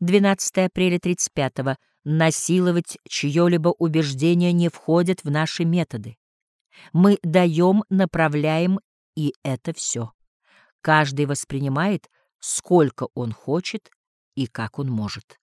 12 апреля 35 -го. Насиловать чье-либо убеждение не входит в наши методы. Мы даем, направляем, и это все. Каждый воспринимает, сколько он хочет и как он может.